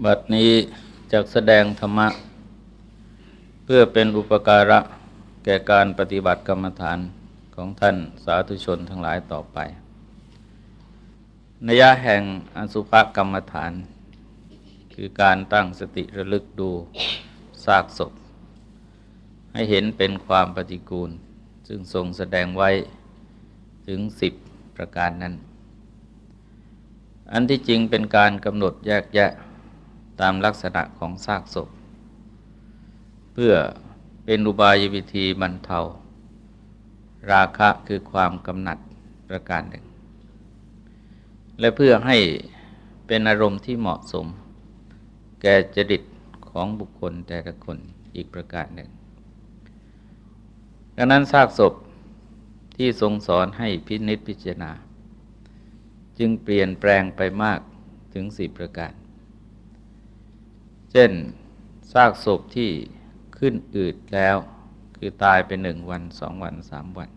บัดนี้จะแสดงธรรมะ เพื่อเป็นอุปการะแก่การปฏิบัติกรรมฐานของท่านสาธุชนทั้งหลายต่อไปนัยยะแห่งอสุภกรรมฐาน คือการตั้งสติระลึกดูซากศพ ให้เห็นเป็นความปฏิกูล ซึ่งทรงแสดงไว้ถึงสิบประการนั้น อันที่จริงเป็นการกำหนดแยกแยะ ตามลักษณะของซากศพ เพื่อเป็นอุบายวิธีบรรเทา ราคะคือความกำหนัดประการหนึ่ง และเพื่อให้เป็นอารมณ์ที่เหมาะสม แก่จริตของบุคคลแต่ละคนอีกประการหนึ่ง ดังนั้นซากศพที่ทรงสอนให้พินิจพิจารณา จึงเปลี่ยนแปลงไปมากถึงสี่ประการ เช่นซากศพที่ขึ้นอืดแล้ว คือตายไปหนึ่งวันสองวันสามวัน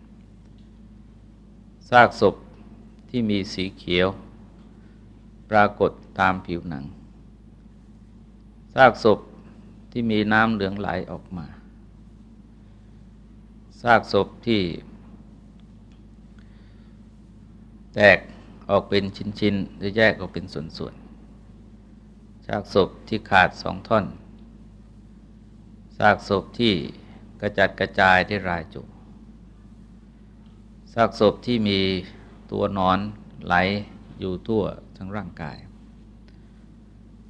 ซากศพที่มีสีเขียว ปรากฏตามผิวหนังซากศพที่มีน้ำเหลืองไหลออกมาซากศพที่ แตกออกเป็นชิ้นๆหรือแยกออกเป็นส่วนๆ ซากศพที่ขาดสองท่อน ซากศพที่กระจัดกระจายได้รายจุ ซากศพที่มีตัวนอนไหลอยู่ทั่วทั้งร่างกาย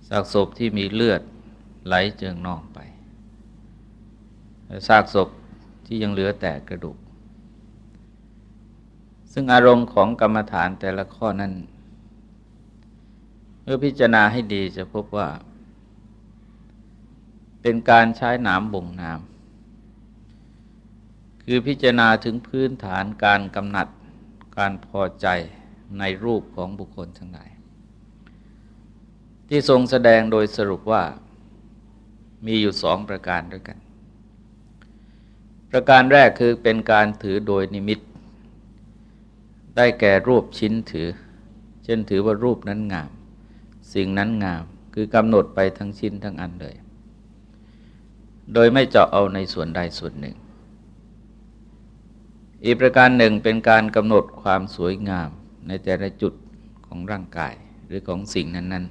ซากศพที่มีเลือดไหลเจิงนองไป ซากศพที่ยังเหลือแต่กระดูก ซึ่งอารมณ์ของกรรมฐานแต่ละข้อนั้น เมื่อพิจารณาให้ดีจะพบว่า เป็นการใช้หนามบ่งน้ำคือพิจารณาถึงพื้นฐานการกำหนัดการพอใจในรูปของบุคคลทั้งหลาย ที่ทรงแสดงโดยสรุปว่ามีอยู่สองประการด้วยกัน ประการแรกคือเป็นการถือโดยนิมิต ได้แก่รูปชิ้นถือ เช่นถือว่ารูปนั้นงาม สิ่งนั้นงาม คือกำหนดไปทั้งชิ้นทั้งอันเลย โดยไม่เจาะเอาในส่วนใดส่วนหนึ่ง อีกประการหนึ่งเป็นการกำหนดความสวยงามในแต่ละจุดของร่างกายหรือของสิ่งนั้น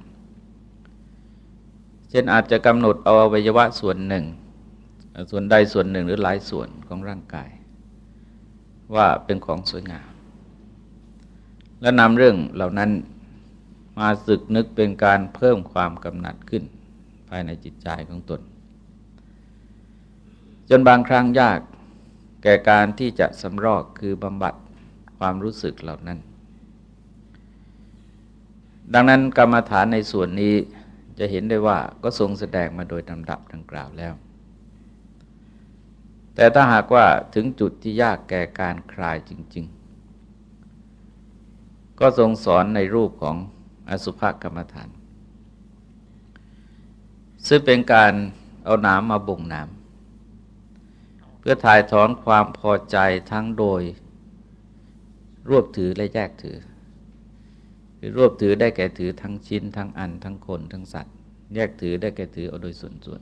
ๆ เช่นอาจจะกำหนดเอาอวัยวะส่วนหนึ่ง ส่วนใดส่วนหนึ่งหรือหลายส่วนของร่างกาย ว่าเป็นของสวยงาม และนำเรื่องเหล่านั้น มาสึกนึกเป็นการเพิ่มความกำหนัดขึ้น ภายในจิตใจของตน จนบางครั้งยากแก่การที่จะสำรอกคือบำบัดความรู้สึกเหล่านั้น ดังนั้นกรรมฐานในส่วนนี้จะเห็นได้ว่าก็ทรงแสดงมาโดยลำดับดังกล่าวแล้ว แต่ถ้าหากว่าถึงจุดที่ยากแก่การคลายจริง ๆ ก็ทรงสอนในรูปของ อสุภกรรมฐาน ซึ่งเป็นการเอาน้ำมาบ่งน้ำเพื่อถ่ายถอนความพอใจทั้งโดย รวบถือและแยกถือ คือรวบถือได้แก่ถือทั้งชิ้น ทั้งอันทั้งคนทั้งสัตว์ แยกถือได้แก่ถือเอาโดยส่วนส่วน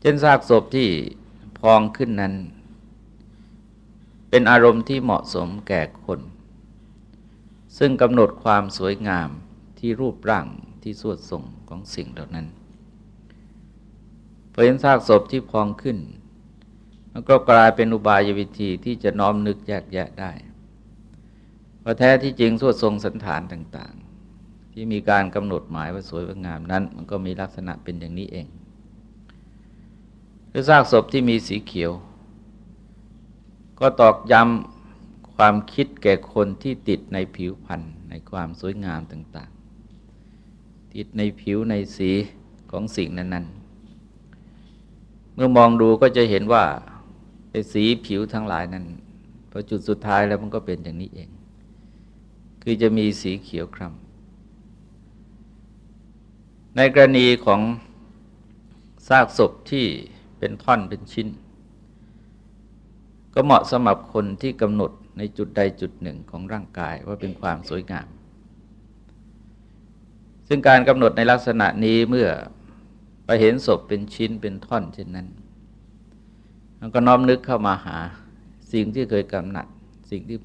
เช่นซากศพที่พองขึ้นนั้น เป็นอารมณ์ที่เหมาะสมแก่คน ซึ่งกำหนดความสวยงามที่รูปร่างที่สวดทรงของสิ่งเหล่านั้นพอเห็นซากศพที่พองขึ้น มันก็กลายเป็นอุบายวิธีที่จะน้อมนึกแยกแยะได้พราแท้ที่จริงสวดทรงสันฐานต่างๆ ที่มีการกำหนดหมายว่าสวยว่างามนั้น มันก็มีลักษณะเป็นอย่างนี้เองหรือซากศพที่มีสีเขียว ก็ตอกย้ำ ความคิดแก่คนที่ติดในผิวพรรณในความสวยงามต่างๆ ติดในผิวในสีของสิ่งนั้น ๆ เมื่อมองดูก็จะเห็นว่าไอ้สีผิวทั้งหลายนั้นพอจุดสุดท้ายแล้วมันก็เป็นอย่างนี้เอง คือจะมีสีเขียวครำในกรณีของซากศพที่เป็นท่อนเป็นชิ้น ก็เหมาะสำหรับคนที่กำหนด ในจุดใดจุดหนึ่งของร่างกายว่าเป็นความสวยงาม ซึ่งการกำหนดในลักษณะนี้เมื่อไปเห็นศพเป็นชิ้นเป็นท่อนเช่นนั้นมันก็น้อมนึกเข้ามาหาสิ่งที่เคยกำหนัด สิ่งที่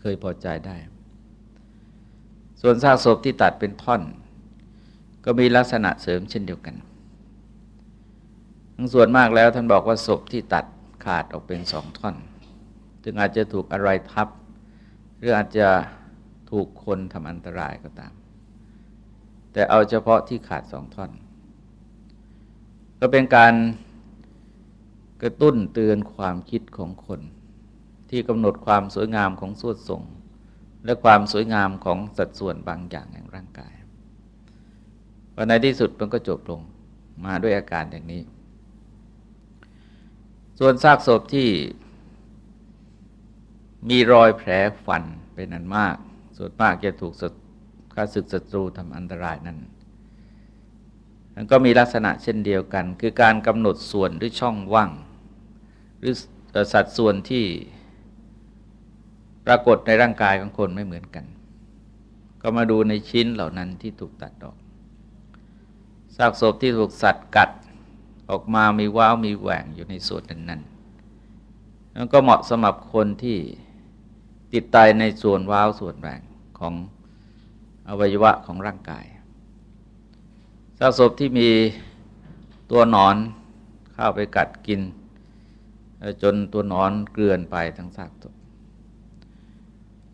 เคยพอใจได้ ส่วนซากศพที่ตัดเป็นท่อน ก็มีลักษณะเสริมเช่นเดียวกันทั้งส่วนมากแล้วท่านบอกว่าศพที่ตัดขาดออกเป็นสองท่อน จึงอาจจะถูกอะไรทับ หรืออาจจะถูกคนทำอันตรายก็ตาม แต่เอาเฉพาะที่ขาดสองท่อน ก็เป็นการกระตุ้นเตือนความคิดของคน ที่กำหนดความสวยงามของสวดทรงและความสวยงามของสัดส่วนบางอย่างแห่งร่างกายวันในที่สุดมันก็จบลงมาด้วยอาการอย่างนี้ ส่วนซากศพที่ มีรอยแผลฟันเป็นอันมาก ส่วนมากจะถูกข้าศึกศัตรูทำอันตรายนั้นมันก็มีลักษณะเช่นเดียวกัน คือการกำหนดส่วนหรือช่องว่าง หรือสัดส่วนที่ปรากฏในร่างกายของคนไม่เหมือนกัน ก็มาดูในชิ้นเหล่านั้นที่ถูกตัดออกซากศพที่ถูกสัตว์กัดออกมามีว้าวมีแหว่งอยู่ในส่วนนั้นนั้นก็เหมาะสำหรับคนที่ ติดตายในส่วนว้าวส่วนแหว่งของอวัยวะของร่างกายซากศพที่มีตัวนอนเข้าไปกัดกิน จนตัวนอนเกลื่อนไปทั้งซากศพ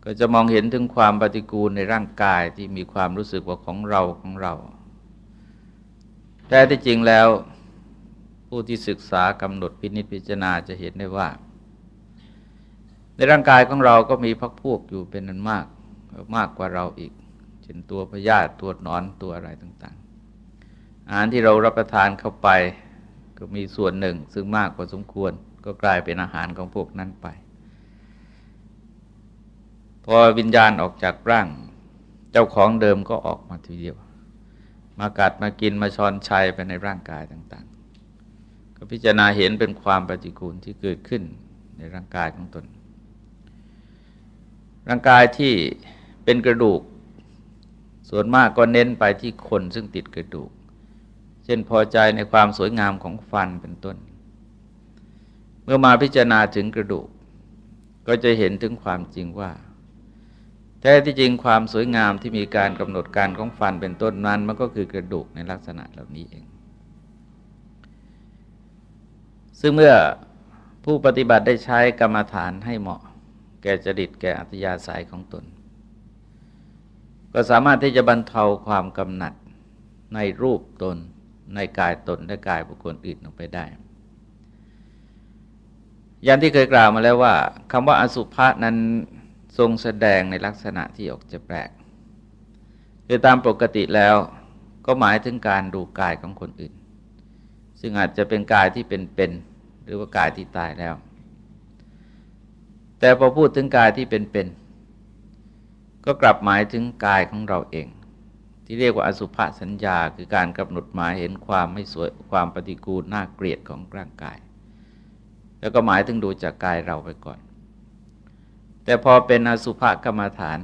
ก็จะมองเห็นถึงความปฏิกูลในร่างกายที่มีความรู้สึกว่าของเราของเรา แต่ที่จริงแล้วผู้ที่ศึกษากำหนดพินิจพิจารณาจะเห็นได้ว่า ในร่างกายของเราก็มีพักพวกอยู่เป็นนันมากมากกว่าเราอีก เช่นตัวพยาธิตัวนอนตัวอะไรต่างๆ อาหารที่เรารับประทานเข้าไป ก็มีส่วนหนึ่ง ซึ่งมากกว่าสมควร ก็กลายเป็นอาหารของพวกนั้นไป พอวิญญาณออกจากร่าง เจ้าของเดิมก็ออกมาทีเดียว มากัดมากินมาชอนชัยไปในร่างกายต่างๆ ก็พิจารณาเห็นเป็นความปฏิกูลที่เกิดขึ้นในร่างกายของตน ร่างกายที่เป็นกระดูก ส่วนมากก็เน้นไปที่คนซึ่งติดกระดูก เช่นพอใจในความสวยงามของฟันเป็นต้น เมื่อมาพิจารณาถึงกระดูก ก็จะเห็นถึงความจริงว่า แท้ที่จริงความสวยงามที่มีการกำหนดการของฟันเป็นต้นนั้นมันก็คือกระดูกในลักษณะเหล่านี้เอง ซึ่งเมื่อผู้ปฏิบัติได้ใช้กรรมฐานให้เหมาะ แก่จริตแก่อัตยาศัยของตน ก็สามารถที่จะบรรเทาความกำหนัดในรูปตน ในกายตน และกายบุคคลอื่นออกไปได้ อย่างที่เคยกล่าวมาแล้วว่าคำว่าอสุภะนั้นทรงแสดงในลักษณะที่ออกจะแปลกคือตามปกติแล้วก็หมายถึงการดูกายของคนอื่น ซึ่งอาจจะเป็นกายที่เป็นๆหรือว่ากายที่ตายแล้ว แต่พอพูดถึงกายที่เป็นๆก็กลับหมายถึงกายของเราเอง ที่เรียกว่าอสุภสัญญา คือการกำหนดหมายเห็นความไม่สวยความปฏิกูลน่าเกลียดของร่างกาย แล้วก็หมายถึงดูจากกายเราไปก่อน แต่พอเป็นอสุภกรรมฐาน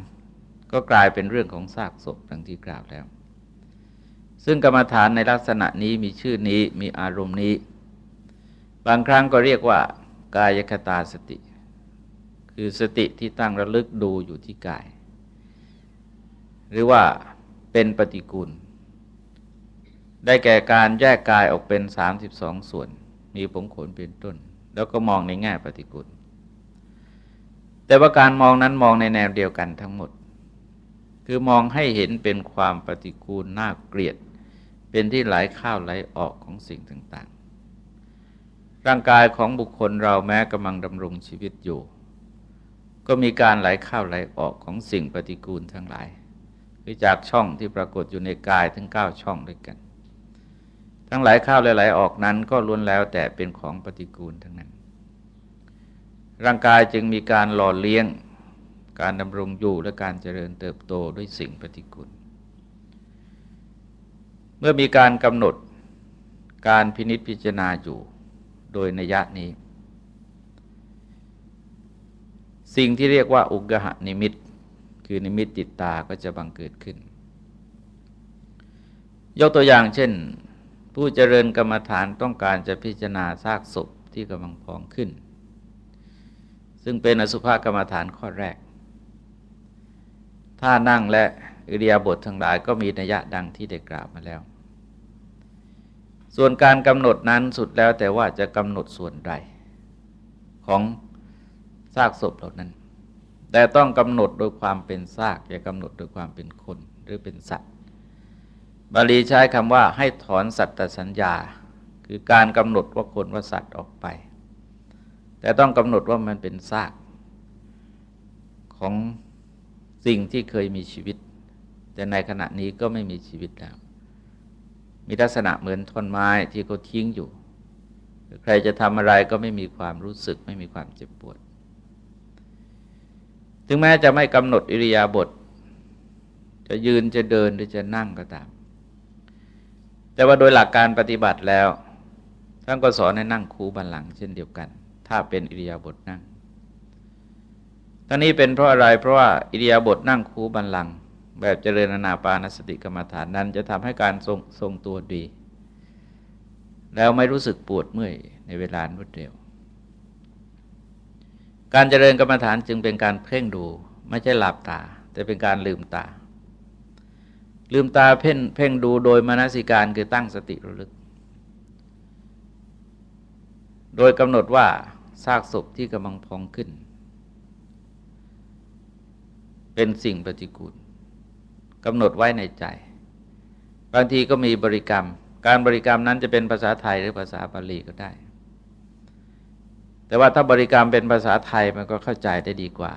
ก็กลายเป็นเรื่องของซากศพดังที่กล่าวแล้ว ซึ่งกรรมฐานในลักษณะนี้มีชื่อนี้มีอารมณ์นี้ บางครั้งก็เรียกว่ากายคตาสติ คือสติที่ตั้งระลึกดูอยู่ที่กาย หรือว่าเป็นปฏิกูล ได้แก่การแยกกายออกเป็น 32 ส่วน มีผมขนเป็นต้น แล้วก็มองในแง่ปฏิกูล แต่ว่าการมองนั้นมองในแนวเดียวกันทั้งหมด คือมองให้เห็นเป็นความปฏิกูลน่าเกลียด เป็นที่ไหลเข้าไหลออกของสิ่งต่างๆ ร่างกายของบุคคลเราแม้กำลังดำรงชีวิตอยู่ ก็มีการไหลเข้าไหลออกของสิ่งปฏิกูลทั้งหลายคือจากช่องที่ปรากฏอยู่ในกายทั้ง 9 ช่องด้วยกัน ทั้งหลายเข้าและไหลออกนั้นก็ล้วนแล้วแต่เป็นของปฏิกูลทั้งนั้น ร่างกายจึงมีการหล่อเลี้ยง การดำรงอยู่และการเจริญเติบโตด้วยสิ่งปฏิกูล เมื่อมีการกำหนดการพินิษพิจารณาอยู่โดยนัยะนี้ สิ่งที่เรียกว่าอุกหะนิมิต คือนิมิตติดตาก็จะบังเกิดขึ้น ยกตัวอย่างเช่น ผู้เจริญกรรมฐานต้องการจะพิจารณาซากศพที่กำลังพองขึ้น ซึ่งเป็นอสุภกรรมฐานข้อแรก ถ้านั่งและอิริยาบถททั้งหลายก็มีนัยยะดังที่ได้กล่าวมาแล้ว ส่วนการกำหนดนั้นสุดแล้วแต่ว่าจะกำหนดส่วนใดของ ซากศพเหล่านั้น แต่ต้องกำหนดโดยความเป็นซากอย่ากำหนดโดยความเป็นคนหรือเป็นสัตว์บาลีใช้คำว่าให้ถอนสัตตสัญญา คือการกำหนดว่าคนว่าสัตว์ออกไป แต่ต้องกำหนดว่ามันเป็นซากของสิ่งที่เคยมีชีวิต แต่ในขณะนี้ก็ไม่มีชีวิตแล้ว มีลักษณะเหมือนท่อนไม้ที่เขาทิ้งอยู่ ใครจะทำอะไรก็ไม่มีความรู้สึกไม่มีความเจ็บปวด ถึงแม้จะไม่กำหนดอิริยาบถจะยืนจะเดินหรือจะนั่งก็ตาม แต่ว่าโดยหลักการปฏิบัติแล้วท่านก็สอนให้นั่งคูบันหลังเช่นเดียวกัน ถ้าเป็นอิริยาบถนั่งทั้งนี้เป็นเพราะอะไรเพราะว่าอิริยาบถนั่งคูบันหลัง แบบเจริญนาปานสติกรรมฐานนั้น จะทำให้การทรงทรงตัวดี แล้วไม่รู้สึกปวดเมื่อยในเวลารวดเร็ว การเจริญกรรมฐานจึงเป็นการเพ่งดู ไม่ใช่หลับตา แต่เป็นการลืมตา ลืมตาเพ่งเพ่งดูโดยมนสิการคือตั้งสติระลึก โดยกำหนดว่าซากศพที่กำลังพองขึ้น เป็นสิ่งปฏิกูลกำหนดไว้ในใจ บางทีก็มีบริกรรม การบริกรรมนั้นจะเป็นภาษาไทยหรือภาษาบาลีก็ได้ แต่ว่าถ้าบริกรรมเป็นภาษาไทยมันก็เข้าใจได้ดีกว่า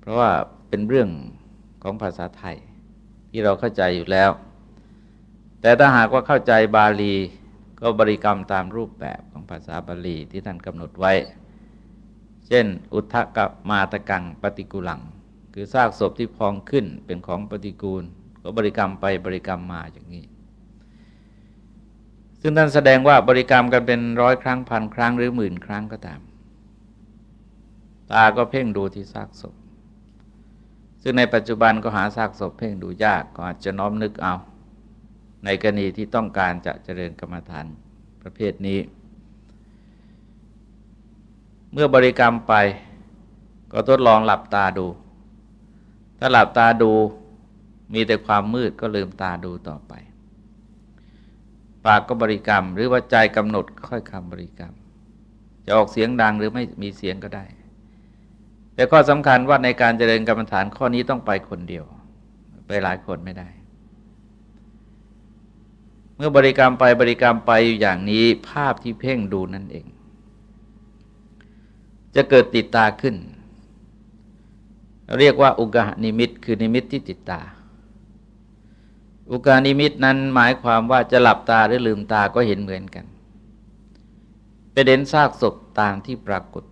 เพราะว่าเป็นเรื่องของภาษาไทย ที่เราเข้าใจอยู่แล้ว แต่ถ้าหากว่าเข้าใจบาลีก็บริกรรมตามรูปแบบของภาษาบาลีที่ท่านกำหนดไว้ เช่น อุทกมาตะกังปฏิกุลัง คือซากศพที่พองขึ้นเป็นของปฏิกูล ก็บริกรรมไปบริกรรมมาอย่างนี้ ซึ่งท่านแสดงว่าบริกรรมกันเป็นร้อยครั้งพันครั้งหรือหมื่นครั้งก็ตาม ตาก็เพ่งดูที่ซากศพ ซึ่งในปัจจุบันก็หาซากศพเพ่งดูยากก็อาจจะน้อมนึกเอา ในกรณีที่ต้องการจะเจริญกรรมฐานประเภทนี้ เมื่อบริกรรมไปก็ทดลองหลับตาดู ถ้าหลับตาดูมีแต่ความมืดก็ลืมตาดูต่อไป ปากก็บริกรรม หรือว่าใจกำหนดค่อยคำบริกรรม จะออกเสียงดังหรือไม่มีเสียงก็ได้ แต่ข้อสำคัญว่าในการเจริญกรรมฐานข้อนี้ต้องไปคนเดียว ไปหลายคนไม่ได้ เมื่อบริกรรมไปบริกรรมไปอย่างนี้ภาพที่เพ่งดูนั่นเอง จะเกิดติดตาขึ้น เรียกว่าอุกะนิมิตคือนิมิตที่ติดตา อุกานิมิตนั้นหมายความว่าจะหลับตาหรือลืมตาก็เห็นเหมือนกันเป็นเด่นซากศพตามที่ปรากฏ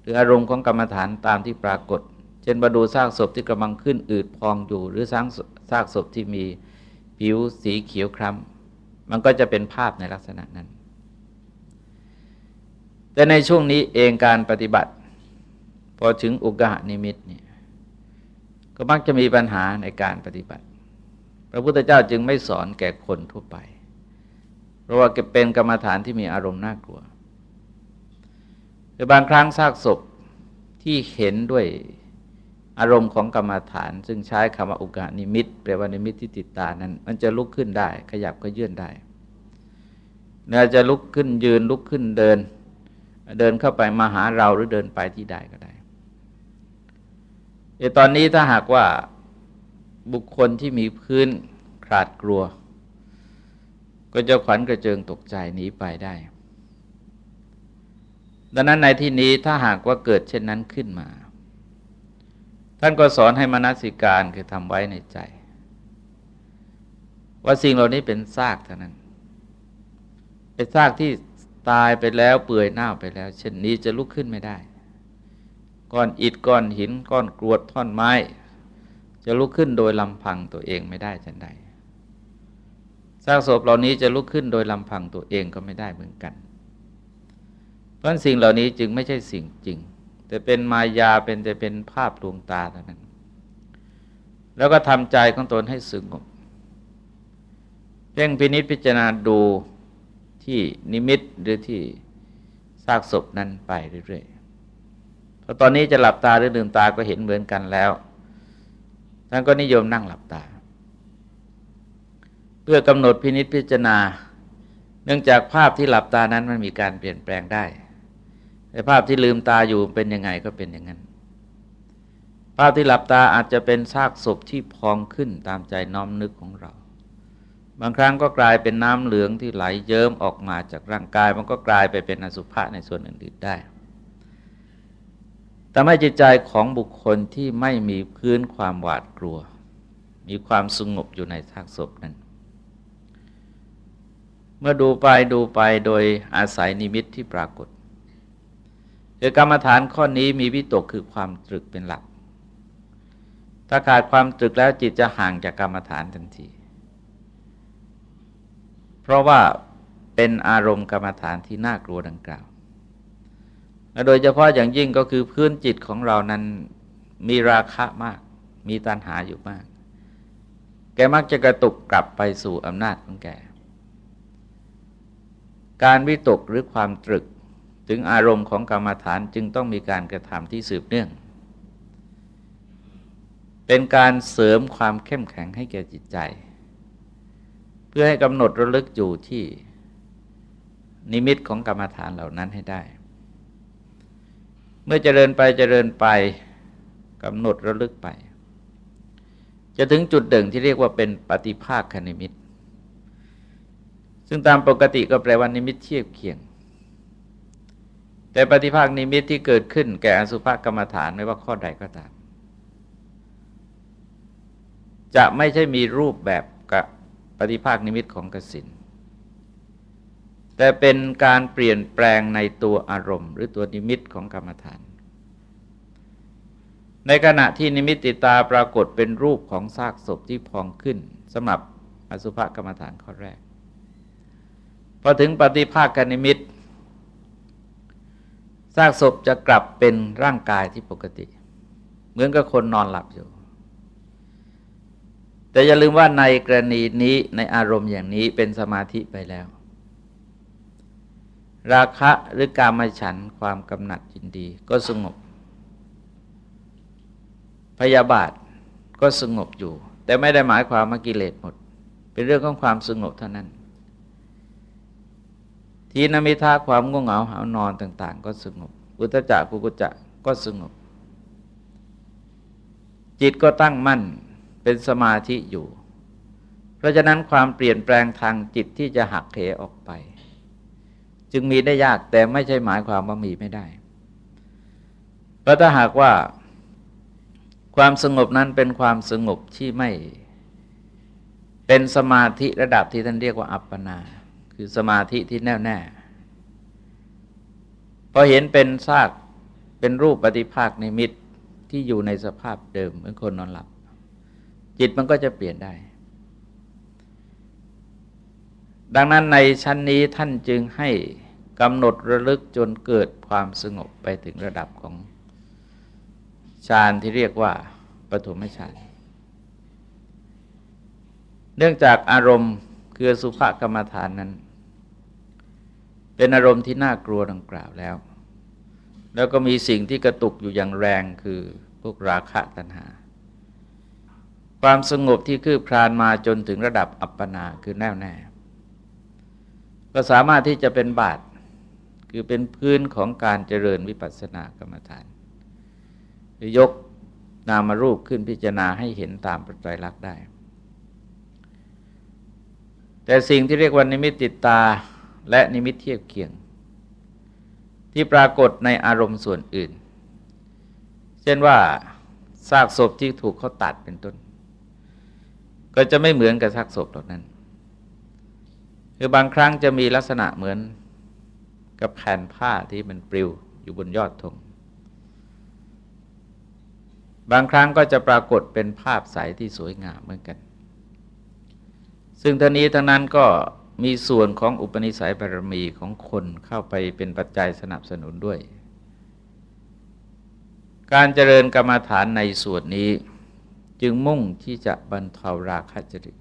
หรืออารมณ์ของกรรมฐานตามที่ปรากฏ เช่นมาดูซากศพที่กำลังขึ้นอืดพองอยู่ หรือซากซากศพที่มีผิวสีเขียวคล้ำมันก็จะเป็นภาพในลักษณะนั้น แต่ในช่วงนี้เองการปฏิบัติ พอถึงอุกะนิมิตเนี่ยก็มักจะมีปัญหาในการปฏิบัติ พระพุทธเจ้าจึงไม่สอนแก่คนทั่วไป เพราะว่าเป็นกรรมฐานที่มีอารมณ์น่ากลัวแต่บางครั้งซากศพที่เห็นด้วยอารมณ์ของกรรมฐาน ซึ่งใช้คำว่าอุกานิมิตแปลว่านิมิตที่ติดตานั้น มันจะลุกขึ้นได้ ขยับก็ยื่นได้เนื้อจะลุกขึ้นยืนลุกขึ้นเดิน เดินเข้าไปมาหาเราหรือเดินไปที่ใดก็ได้แต่ตอนนี้ถ้าหากว่า บุคคลที่มีพื้นขาดกลัว ก็จะขวัญกระเจิงตกใจหนีไปได้ ดังนั้นในที่นี้ถ้าหากว่าเกิดเช่นนั้นขึ้นมา ท่านก็สอนให้มนสิการคือทำไว้ในใจ ว่าสิ่งเหล่านี้เป็นซากเท่านั้นเป็นซากที่ตายไปแล้วเปื่อยเน่าไปแล้ว เช่นนี้จะลุกขึ้นไม่ได้ก้อนอิฐก้อนหินก้อนกรวดท่อนไม้ จะลุกขึ้นโดยลำพังตัวเองไม่ได้จันใดซากศพเหล่านี้จะลุกขึ้นโดยลำพังตัวเองก็ไม่ได้เหมือนกัน เพราะสิ่งเหล่านี้จึงไม่ใช่สิ่งจริง แต่เป็นมายาเป็นแต่เป็นภาพลวงตาเท่านั้น แล้วก็ทำใจของตนให้สงบเพ่งพินิษพิจารณาดูที่นิมิตหรือที่ซากศพนั้นไปเรื่อยๆพอตอนนี้จะหลับตาหรือลืมตาก็เห็นเหมือนกันแล้ว ท่านก็นิยมนั่งหลับตา เพื่อกำหนดพินิษพิจารณา เนื่องจากภาพที่หลับตานั้นมันมีการเปลี่ยนแปลงได้แต่ภาพที่ลืมตาอยู่เป็นยังไงก็เป็นอย่างนั้น ภาพที่หลับตาอาจจะเป็นซากศพที่พองขึ้นตามใจน้อมนึกของเรา บางครั้งก็กลายเป็นน้ำเหลืองที่ไหลเยิ้มออกมาจากร่างกาย มันก็กลายไปเป็นอสุภะในส่วนอื่นๆได้ แต่ไม่จิตใจของบุคคลที่ไม่มีพื้นความหวาดกลัว มีความสงบอยู่ในซากศพนั้น เมื่อดูไปดูไปโดยอาศัยนิมิตที่ปรากฏคือกรรมฐานข้อนี้มีวิตกคือความตรึกเป็นหลัก ถ้าขาดความตรึกแล้วจิตจะห่างจากกรรมฐานทันที เพราะว่าเป็นอารมณ์กรรมฐานที่น่ากลัวดังกล่าว โดยเฉพาะอย่างยิ่งก็คือพื้นจิตของเรานั้นมีราคะมาก มีตัณหาอยู่มาก แกมักจะกระตุกกลับไปสู่อำนาจของแก การวิตกหรือความตรึกถึงอารมณ์ของกรรมฐานจึงต้องมีการกระทำที่สืบเนื่อง เป็นการเสริมความเข้มแข็งให้แก่จิตใจ เพื่อให้กำหนดระลึกอยู่ที่นิมิตของกรรมฐานเหล่านั้นให้ได้ เมื่อเจริญไปเจริญไปกำหนดระลึกไป จะถึงจุดเด่งที่เรียกว่าเป็นปฏิภาคคนิมิต ซึ่งตามปกติก็แปลว่านิมิตเทียบเคียง แต่ปฏิภาคนิมิตที่เกิดขึ้นแก่อสุภกรรมฐานไม่ว่าข้อใดก็ตาม จะไม่ใช่มีรูปแบบกับปฏิภาคนิมิตของกสิณ แต่เป็นการเปลี่ยนแปลงในตัวอารมณ์ หรือตัวนิมิตของกรรมฐาน ในขณะที่นิมิตติดตาปรากฏเป็นรูปของซากศพที่พองขึ้นสำหรับอสุภกรรมฐานข้อแรก พอถึงปฏิภาคนิมิตซากศพจะกลับเป็นร่างกายที่ปกติ เหมือนกับคนนอนหลับอยู่ แต่อย่าลืมว่าในกรณีนี้ในอารมณ์อย่างนี้เป็นสมาธิไปแล้ว ราคะหรือการมาฉันความกำหนัดยินดีก็สงบ พยาบาทก็สงบอยู่ แต่ไม่ได้หมายความว่ากิเลสหมด เป็นเรื่องของความสงบเท่านั้น ทีนมิทาความง่วงเหงาหานอนต่าง ๆ ก็สงบ อุตจักกุกุจักก็สงบ จิตก็ตั้งมั่นเป็นสมาธิอยู่ เพราะฉะนั้นความเปลี่ยนแปลงทางจิตที่จะหักเหออกไป จึงมีได้ยากแต่ไม่ใช่หมายความว่ามีไม่ได้เพราะถ้าหากว่า ความสงบนั้นเป็นความสงบที่ไม่ เป็นสมาธิระดับที่ท่านเรียกว่าอัปปนา คือสมาธิที่แน่วแน่พอเห็นเป็นซากเป็นรูปปฏิภาคในมิตรที่อยู่ในสภาพเดิมเหมือนคนนอนหลับ จิตมันก็จะเปลี่ยนได้ ดังนั้นในชั้นนี้ท่านจึงให้ กำหนดระลึกจนเกิดความสงบไปถึงระดับของฌานที่เรียกว่าปฐมฌาน เนื่องจากอารมณ์คือสุภกรรมฐานนั้น เป็นอารมณ์ที่น่ากลัวดังกล่าวแล้ว แล้วก็มีสิ่งที่กระตุกอยู่อย่างแรงคือพวกราคะตัณหา ความสงบที่คืบคลานมาจนถึงระดับอัปปนาคือแน่วแน่ก็สามารถที่จะเป็นบาท คือเป็นพื้นของการเจริญวิปัสสนากรรมฐานหรือยกนามารูปขึ้นพิจารณาให้เห็นตามปัจจัยลักษ์ได้ แต่สิ่งที่เรียกว่านิมิตติดตาและนิมิตเทียบเคียง ที่ปรากฏในอารมณ์ส่วนอื่น เช่นว่าซากศพที่ถูกเขาตัดเป็นต้น ก็จะไม่เหมือนกับซากศพเหล่านั้น คือบางครั้งจะมีลักษณะเหมือน กับแผ่นผ้าที่มันปลิวอยู่บนยอดธงบางครั้งก็จะปรากฏเป็นภาพใสที่สวยงามเหมือนกัน ซึ่งท่านี้ทั้งนั้นก็มีส่วนของอุปนิสัยบารมีของคนเข้าไปเป็นปัจจัยสนับสนุนด้วย การเจริญกรรมฐานในส่วนนี้จึงมุ่งที่จะบรรเทาราคะจริต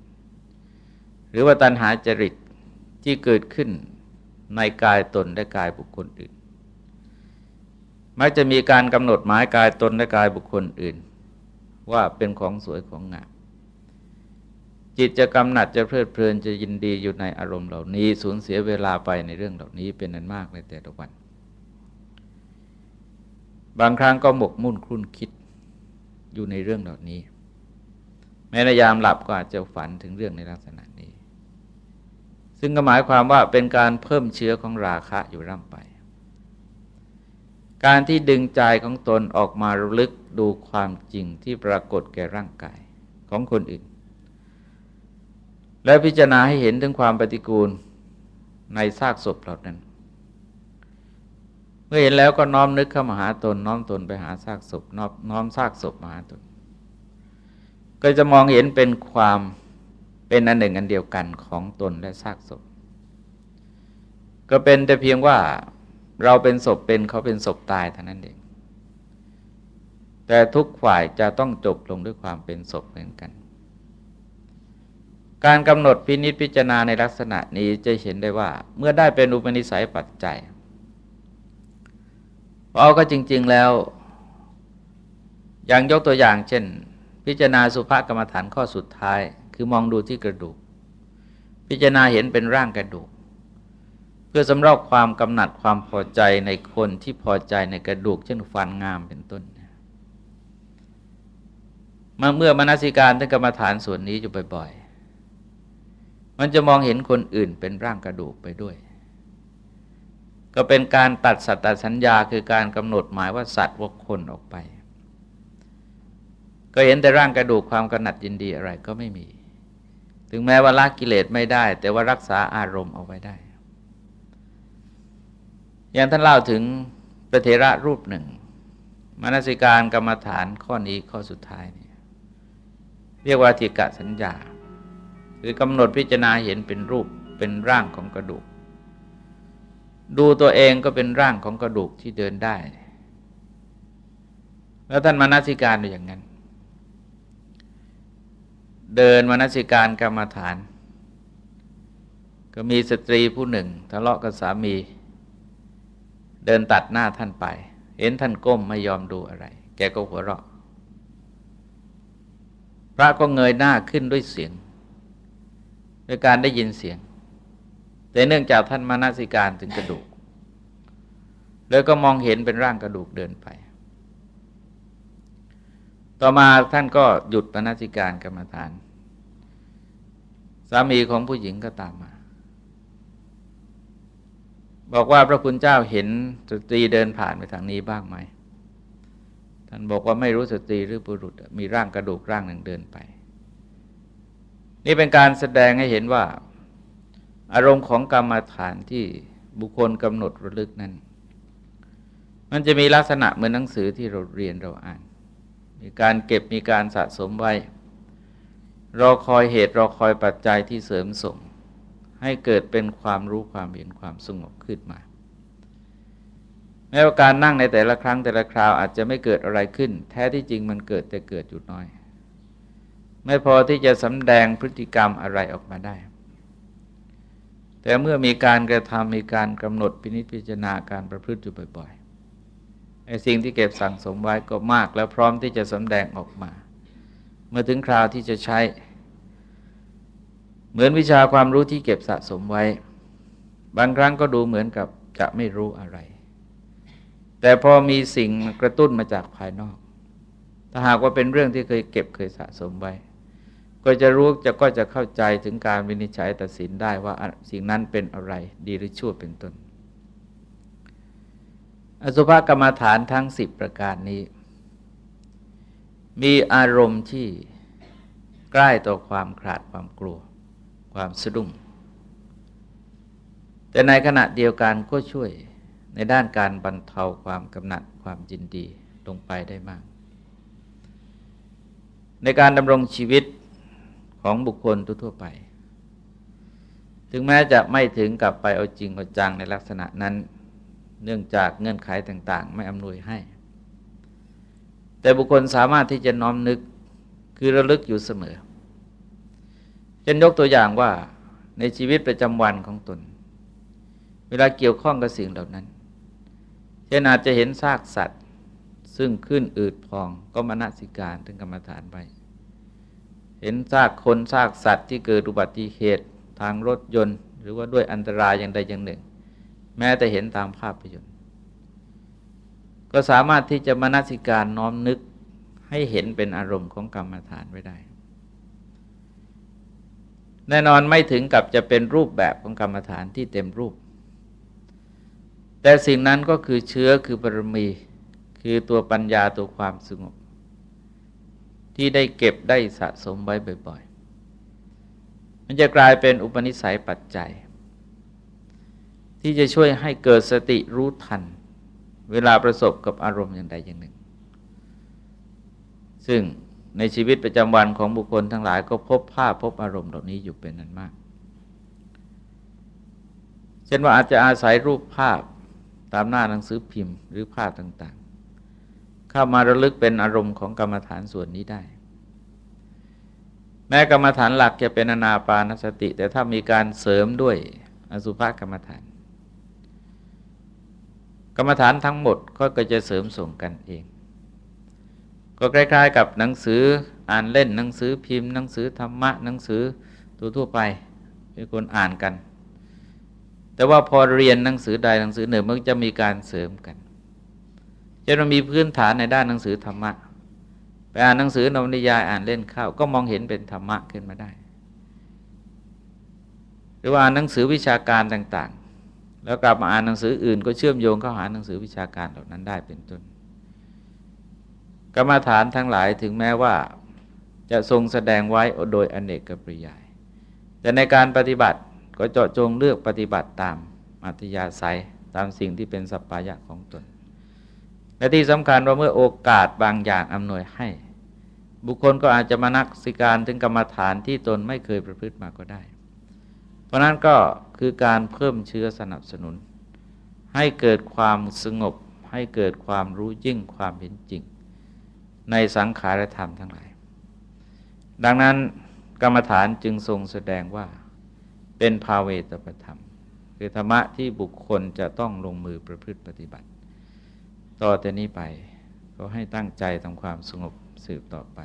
หรือว่าตัณหาจริตที่เกิดขึ้น ในกายตนและกายบุคคลอื่น มักจะมีการกำหนดหมายกายตนและกายบุคคลอื่น ว่าเป็นของสวยของงามจิตจะกำหนัดจะเพลิดเพลินจะยินดีอยู่ในอารมณ์เหล่านี้ สูญเสียเวลาไปในเรื่องเหล่านี้เป็นนันมากในแต่ละวัน บางครั้งก็หมกมุ่นคลุ่นคิดอยู่ในเรื่องเหล่านี้ แม้ในยามหลับก็อาจจะฝันถึงเรื่องในลักษณะนี้ ซึ่งก็หมายความว่าเป็นการเพิ่มเชื้อของราคะอยู่ร่ำไป การที่ดึงใจของตนออกมาระลึกดูความจริงที่ปรากฏแก่ร่างกายของคนอื่น และพิจารณาให้เห็นถึงความปฏิกูลในซากศพเหล่านั้น เมื่อเห็นแล้วก็น้อมนึกเข้ามาหาตน น้อมตนไปหาซากศพน้อมน้อมซากศพมาหาตน ก็จะมองเห็นเป็นความ เป็นอันหนึ่งอันเดียวกันของตนและซากศพ ก็เป็นแต่เพียงว่าเราเป็นศพเป็นเขาเป็นศพตายเท่านั้นเอง แต่ทุกฝ่ายจะต้องจบลงด้วยความเป็นศพเหมือนกัน การกำหนดพินิษพิจารณาในลักษณะนี้จะเห็นได้ว่า เมื่อได้เป็นอุปนิสัยปัจจัยเอาก็จริง ๆแล้วอย่างยกตัวอย่างเช่น พิจารณาสุภกรรมฐานข้อสุดท้าย คือมองดูที่กระดูก พิจารณาเห็นเป็นร่างกระดูก เพื่อสำรอกความกำหนัดความพอใจในคนที่พอใจในกระดูก เช่นฟันงามเป็นต้นมาเมื่อมนสิการถึงกรรมฐานส่วนนี้อยู่บ่อยๆ มันจะมองเห็นคนอื่นเป็นร่างกระดูกไปด้วย ก็เป็นการตัดสัตตสัญญาคือการกำหนดหมายว่าสัตว์ว่าคนออกไป ก็เห็นแต่ร่างกระดูกความกำหนัดยินดีอะไรก็ไม่มี ถึงแม้ว่าละกิเลสไม่ได้ แต่ว่ารักษาอารมณ์เอาไว้ได้ อย่างท่านเล่าถึงพระเทระรูปหนึ่งมนสิการกรรมฐานข้อนี้ข้อสุดท้ายเนี่ยเรียกว่าทิกะสัญญา คือกำหนดพิจารณาเห็นเป็นรูปเป็นร่างของกระดูก ดูตัวเองก็เป็นร่างของกระดูกที่เดินได้ แล้วท่านมานัสิการอยู่อย่างนั้น เดินมานัสิการกรรมฐาน ก็มีสตรีผู้หนึ่ง ทะเลาะกับสามี เดินตัดหน้าท่านไป เห็นท่านก้มไม่ยอมดูอะไร แกก็หัวเราะ พระก็เงยหน้าขึ้นด้วยเสียงโดยการได้ยินเสียง แต่เนื่องจากท่านมานาสิการถึงกระดูก แล้วก็มองเห็นเป็นร่างกระดูกเดินไป ต่อมาท่านก็หยุดมานาสิการกรรมฐาน สามีของผู้หญิงก็ตามมา บอกว่าพระคุณเจ้าเห็นสตรีเดินผ่านไปทางนี้บ้างไหม ท่านบอกว่าไม่รู้สตรีหรือบุรุษ มีร่างกระดูกร่างหนึ่งเดินไป นี่เป็นการแสดงให้เห็นว่า อารมณ์ของกรรมฐานที่บุคคลกำหนดระลึกนั้น มันจะมีลักษณะเหมือนหนังสือที่เราเรียนเราอ่าน มีการเก็บมีการสะสมไว้ รอคอยเหตุรอคอยปัจจัยที่เสริมส่ง ให้เกิดเป็นความรู้ความเห็นความสงบขึ้นมา แม้ว่าการนั่งในแต่ละครั้งแต่ละคราวอาจจะไม่เกิดอะไรขึ้น แท้ที่จริงมันเกิดแต่เกิดอยู่น้อย ไม่พอที่จะสำแดงพฤติกรรมอะไรออกมาได้ แต่เมื่อมีการกระทำมีการกำหนดพินิจพิจารณาการประพฤติอยู่บ่อย ไอ้สิ่งที่เก็บสั่งสมไว้ก็มาก แล้วพร้อมที่จะสำแดงออกมา เมื่อถึงคราวที่จะใช้ เหมือนวิชาความรู้ที่เก็บสะสมไว้ บางครั้งก็ดูเหมือนกับจะไม่รู้อะไร แต่พอมีสิ่งกระตุ้นมาจากภายนอก ถ้าหากว่าเป็นเรื่องที่เคยเก็บเคยสะสมไว้ ก็จะรู้จะก็จะเข้าใจถึงการวินิจฉัยตัดสินได้ว่าสิ่งนั้นเป็นอะไร ดีหรือชั่วเป็นต้น อสุภกรรมฐานทั้งสิบประการนี้ มีอารมณ์ที่ใกล้ต่อความขาดความกลัว ความสะดุ้งแต่ในขณะเดียวกันก็ช่วยในด้านการบรรเทาความกำหนัดความยินดีลงไปได้มาก ในการดำรงชีวิตของบุคคลทั่วไป ถึงแม้จะไม่ถึงกับไปเอาจริงเอาจังในลักษณะนั้น เนื่องจากเงื่อนไขต่าง ๆ ไม่อำนวยให้ แต่บุคคลสามารถที่จะน้อมนึกคือระลึกอยู่เสมอเช่นยกตัวอย่างว่าในชีวิตประจำวันของตน เวลาเกี่ยวข้องกับสิ่งเหล่านั้น เช่นอาจจะเห็นซากสัตว์ ซึ่งขึ้นอืดพองก็มนสิการถึงกรรมฐานไป เห็นซากคนซากสัตว์ที่เกิดอุบัติเหตุทางรถยนต์ หรือว่าด้วยอันตรายอย่างใดอย่างหนึ่ง แม้แต่เห็นตามภาพยนตร์ก็สามารถที่จะมนสิการน้อมนึกให้เห็นเป็นอารมณ์ของกรรมฐานไว้ได้ แน่นอนไม่ถึงกับจะเป็นรูปแบบของกรรมฐานที่เต็มรูป แต่สิ่งนั้นก็คือเชื้อคือบารมี คือตัวปัญญาตัวความสงบ ที่ได้เก็บได้สะสมไว้บ่อย ๆ มันจะกลายเป็นอุปนิสัยปัจจัย ที่จะช่วยให้เกิดสติรู้ทัน เวลาประสบกับอารมณ์อย่างใดอย่างหนึ่ง ซึ่งในชีวิตประจำวันของบุคคลทั้งหลายก็พบภาพพบอารมณ์เหล่านี้อยู่เป็นนั้นมาก เช่นว่าอาจจะอาศัยรูปภาพตามหน้าหนังสือพิมพ์หรือภาพต่างๆ เข้ามาระลึกเป็นอารมณ์ของกรรมฐานส่วนนี้ได้ แม้กรรมฐานหลักจะเป็นอนาปานสติ แต่ถ้ามีการเสริมด้วยอสุภกรรมฐาน รรมฐานทั้งหมดก็จะเสริมส่งกันเอง ก็คล้ายๆ กับหนังสืออ่านเล่นหนังสือพิมพ์ หนังสือธรรมะหนังสือตัวทั่วไปมีคนอ่านกัน แต่ว่าพอเรียนหนังสือใดหนังสือหนึ่งมันจะมีการเสริมกันจะเรามีพื้นฐานในด้านหนังสือธรรมะไปอ่านหนังสือนวนิยายอ่านเล่นข้าวก็มองเห็นเป็นธรรมะขึ้นมาได้ หรือว่าอ่านหนังสือวิชาการต่างๆ แล้วกลับมาอ่านหนังสืออื่น ก็เชื่อมโยงเข้าหาหนังสือวิชาการเหล่านั้นได้เป็นต้น กรรมฐานทั้งหลายถึงแม้ว่า จะทรงแสดงไว้โดยอเนกกปริยาย แต่ในการปฏิบัติก็เจาะจงเลือกปฏิบัติตามอัธยาศัยตามสิ่งที่เป็นสัพพายะของตน และที่สำคัญว่าเมื่อโอกาสบางอย่างอำนวยให้ บุคคลก็อาจจะมานักสิการถึงกรรมฐานที่ตนไม่เคยประพฤติมาก็ได้ เพราะนั้นก็ คือการเพิ่มเชื้อสนับสนุน ให้เกิดความสงบ ให้เกิดความรู้ยิ่งความเห็นจริง ในสังขารธรรมทั้งหลาย ดังนั้นกรรมฐานจึงทรงแสดงว่าเป็นภาเวตประธรรม คือธรรมะที่บุคคลจะต้องลงมือประพฤติปฏิบัติ ต่อแต่นี้ไปก็ให้ตั้งใจทำความสงบสืบต่อไป